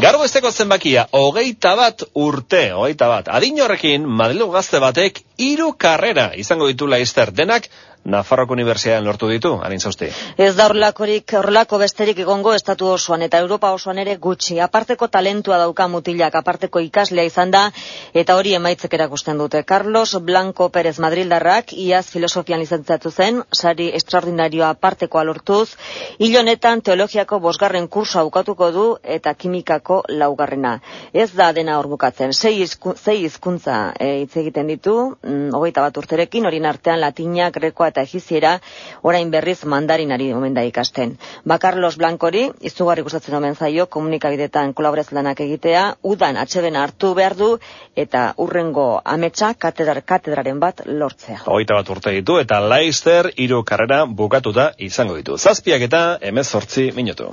Garbo esteko zenbakia, hogeita bat urte, hogeita bat. Adin horrekin, Madrilu gazte batek, hiru karrera izango ditu laizter. Denak, Nafarroko Unibertsitatean lortu ditu, harin zauzti. Ez da horrelakorik, horrelako besterik egongo estatu osoan eta Europa osoan ere gutxi. Aparteko talentua dauka mutilak, aparteko ikaslea izan da, eta hori emaitzek erakusten dute. Carlos Blanco Pérez Madrildarrak, iaz filosofian lizentzatu zen, sari extraordinarioa aparteko alortuz, hilonetan teologiako bosgarren kurso aukatuko du eta kimikako laugarrena. Ez da dena hor bukatzen. Sei, hizkuntza e, hitz egiten ditu, mm, hogeita bat urterekin, hori artean latina, grekoa eta egiziera orain berriz mandarinari omen da ikasten. Ba Carlos Blancori, izugarri gustatzen omen zaio komunikabidetan kolaborazio lanak egitea, udan atxeben hartu behar du eta urrengo ametsa katedrar katedraren bat lortzea. Hogeita bat urte ditu eta Leicester hiru karrera bukatuta izango ditu. Zazpiak eta emezortzi minutu.